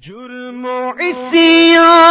جرم اسیا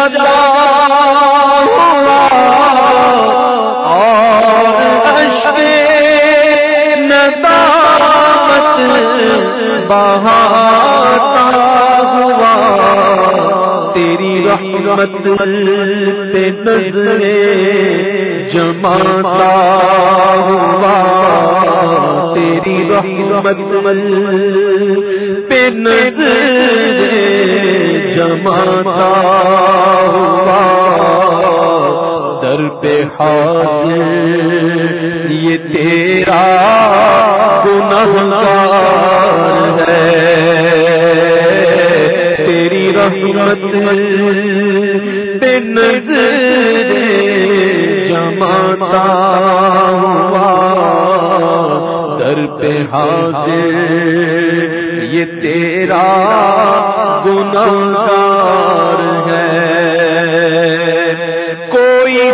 لجاتا ہوا تیری رحمت پہ نظریں جماتا ہوا۔ تیری رحمت پہ نظریں جماتا ہوا، در پہ حاضر، یہ تیرا گنہگار ہے۔ تیری رحمت پہ نظر جماتا ہوا، در پہ حاضر یہ تیرا گنگار ہے۔ کوئی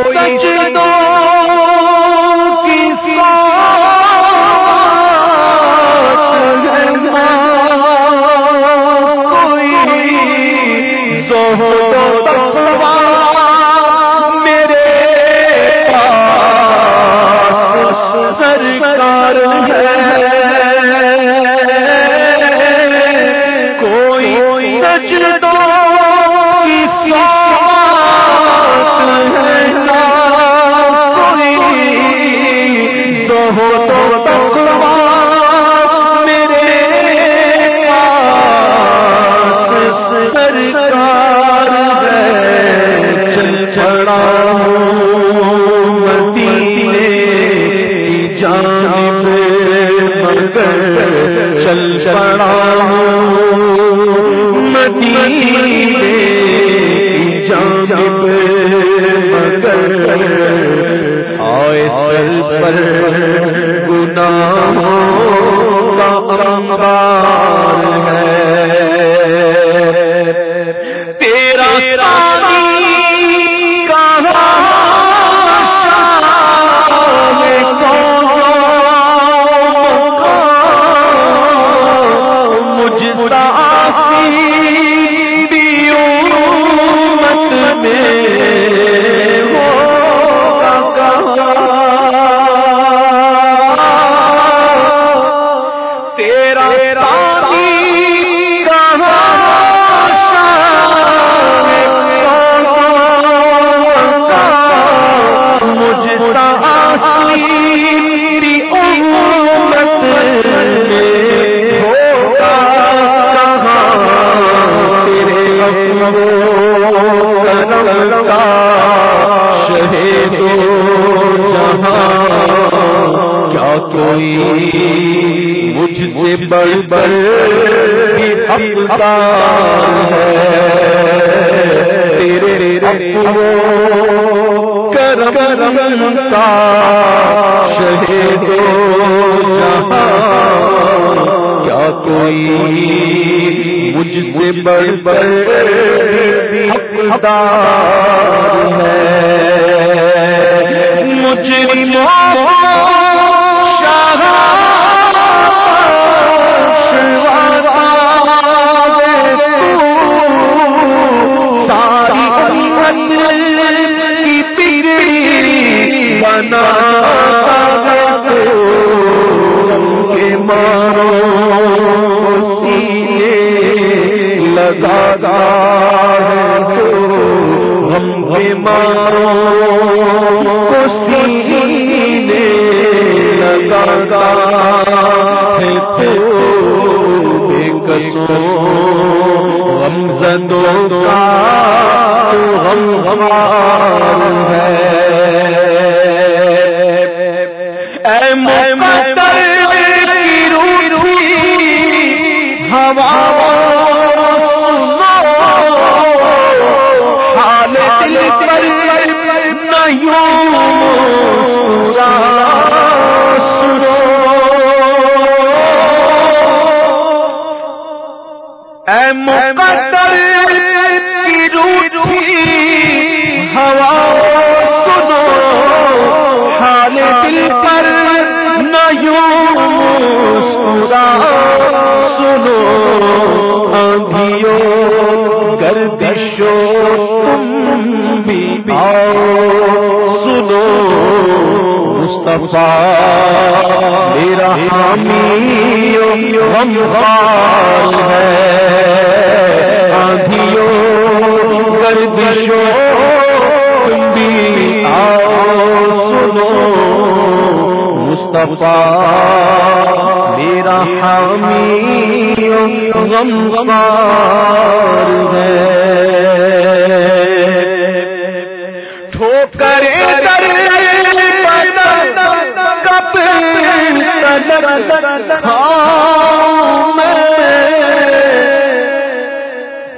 چل جانب مگر چل مدینے مگر آئے پر گناہوں کوئی مجھ سے بڑھ بڑھ ہے تیرے اپو کرم کا شہید کیا کوئی مجھ سے بڑھ بڑھ ہے مجھ بنا کے مارو، سینے لگا ہم کے مارو۔ سینے لگا بے ہم زدوں کا ہم ہمار مقدر کی روٹھی، ہوا سنو، حال دل پر نہ یوں سنا سنو آندھیوں گردشو تم بھی آؤ، سنو۔ مصطفیٰ، میرا حامی غمخار ہے۔ آندھیوں، گردشوں تم بھی آؤ سنو۔ مصطفیٰ، میرا حامی غمخار ہے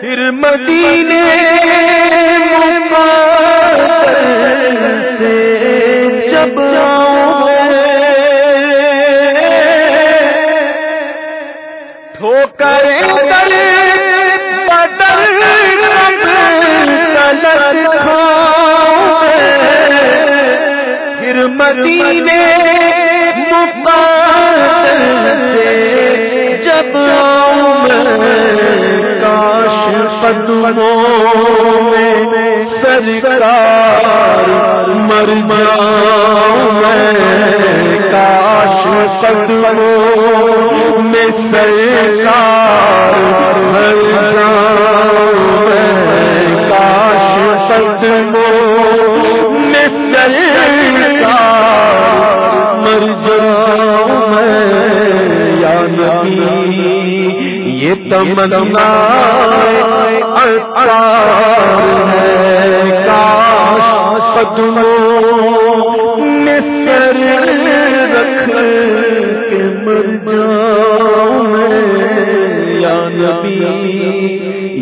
پھر مدینے سے جب ٹھوکر بدل پھر مدینے قدموں میں سرکار مر میں کاش قدموں میں سرکار مر میں کاش قدموں میں سرکار مر جاؤں میں، یا نبی، یہ تمنا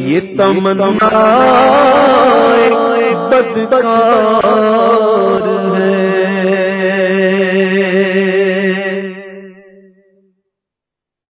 یہ تمنا بدکار ہے۔